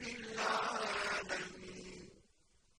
رب